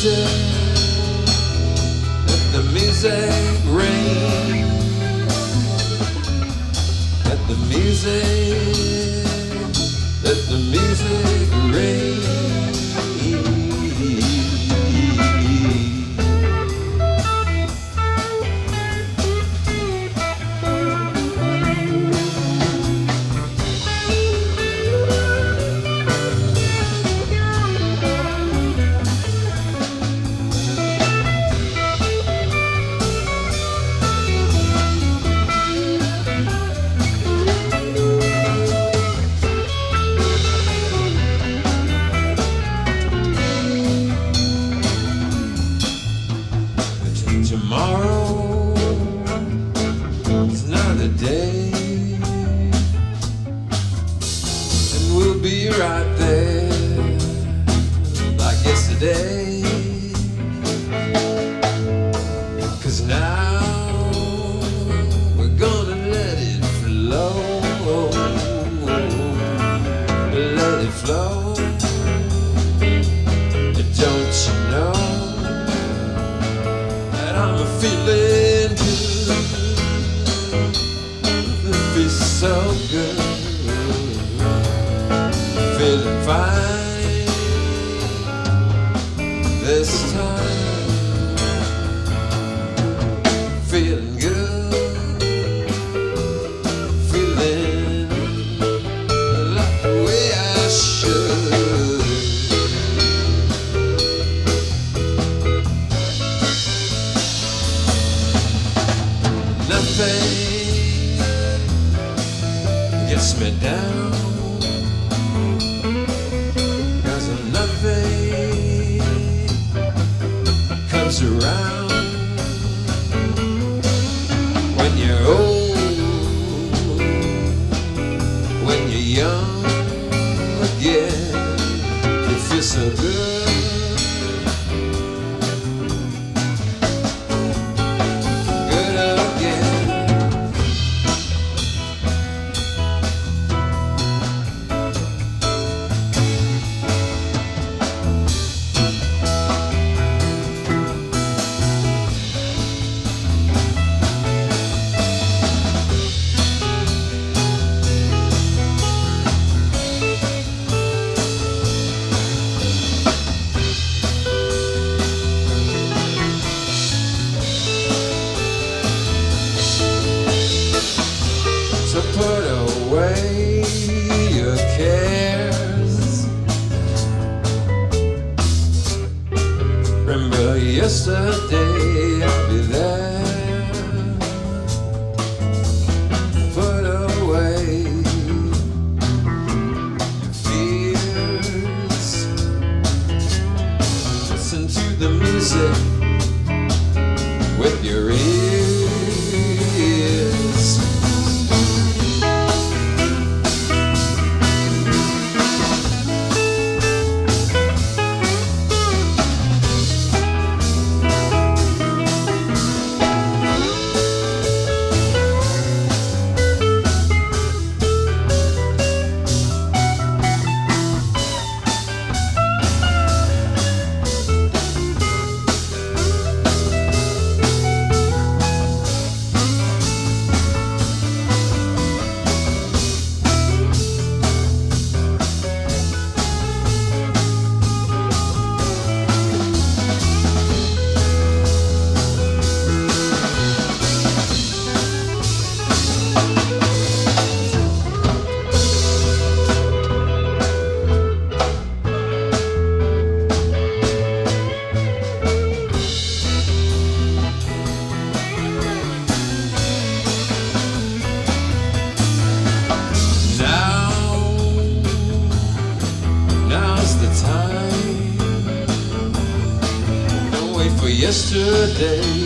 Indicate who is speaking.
Speaker 1: music, let the music ring, let the music, let the music. we'll be right there like yesterday. this time. music. yesterday.